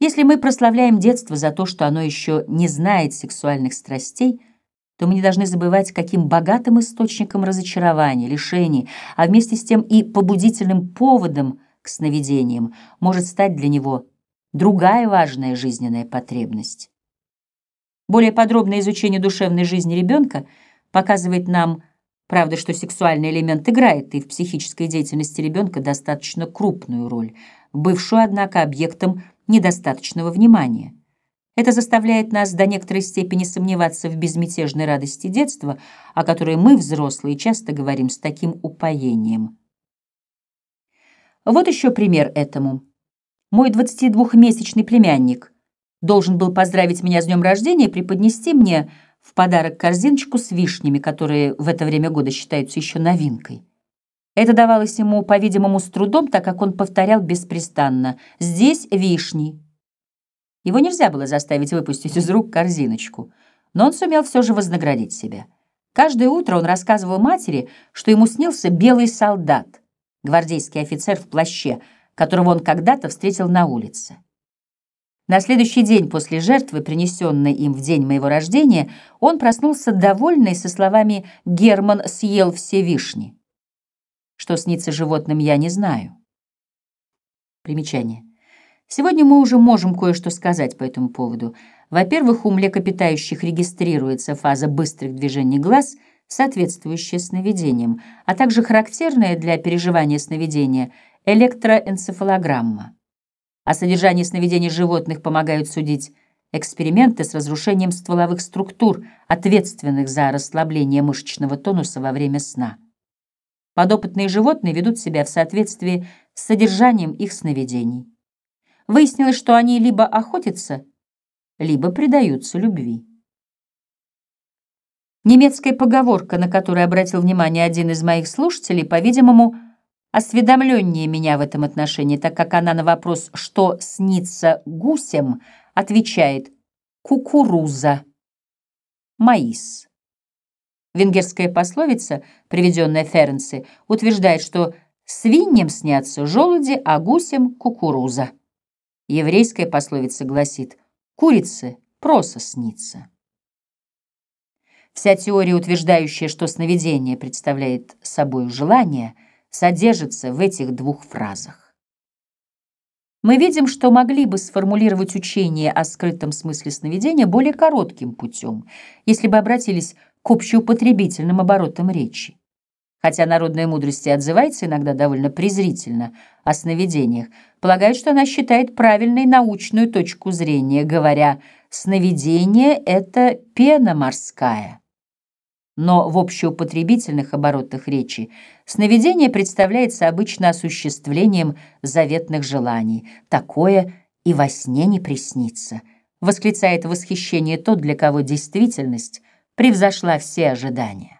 Если мы прославляем детство за то, что оно еще не знает сексуальных страстей, то мы не должны забывать, каким богатым источником разочарования, лишений, а вместе с тем и побудительным поводом к сновидениям может стать для него другая важная жизненная потребность. Более подробное изучение душевной жизни ребенка показывает нам, правда, что сексуальный элемент играет и в психической деятельности ребенка достаточно крупную роль, бывшую, однако, объектом недостаточного внимания. Это заставляет нас до некоторой степени сомневаться в безмятежной радости детства, о которой мы, взрослые, часто говорим с таким упоением. Вот еще пример этому. Мой 22-месячный племянник должен был поздравить меня с днем рождения и преподнести мне в подарок корзиночку с вишнями, которые в это время года считаются еще новинкой. Это давалось ему, по-видимому, с трудом, так как он повторял беспрестанно «Здесь вишни». Его нельзя было заставить выпустить из рук корзиночку, но он сумел все же вознаградить себя. Каждое утро он рассказывал матери, что ему снился белый солдат, гвардейский офицер в плаще, которого он когда-то встретил на улице. На следующий день после жертвы, принесенной им в день моего рождения, он проснулся довольный со словами «Герман съел все вишни». Что снится животным, я не знаю. Примечание. Сегодня мы уже можем кое-что сказать по этому поводу. Во-первых, у млекопитающих регистрируется фаза быстрых движений глаз, соответствующая сновидениям, а также характерная для переживания сновидения электроэнцефалограмма. О содержании сновидений животных помогают судить эксперименты с разрушением стволовых структур, ответственных за расслабление мышечного тонуса во время сна. Подопытные животные ведут себя в соответствии с содержанием их сновидений. Выяснилось, что они либо охотятся, либо предаются любви. Немецкая поговорка, на которую обратил внимание один из моих слушателей, по-видимому, осведомленнее меня в этом отношении, так как она на вопрос «что снится гусем?» отвечает «кукуруза», «маис». Венгерская пословица, приведенная Ференци, утверждает, что свиньям снятся желуди, а гусям — кукуруза. Еврейская пословица гласит «курице проса снится». Вся теория, утверждающая, что сновидение представляет собой желание, содержится в этих двух фразах. Мы видим, что могли бы сформулировать учение о скрытом смысле сновидения более коротким путем, если бы обратились к общеупотребительным оборотам речи. Хотя народная мудрость и отзывается иногда довольно презрительно о сновидениях, полагает, что она считает правильной научную точку зрения, говоря «сновидение — это пена морская». Но в общеупотребительных оборотах речи сновидение представляется обычно осуществлением заветных желаний. Такое и во сне не приснится, восклицает восхищение тот, для кого действительность превзошла все ожидания.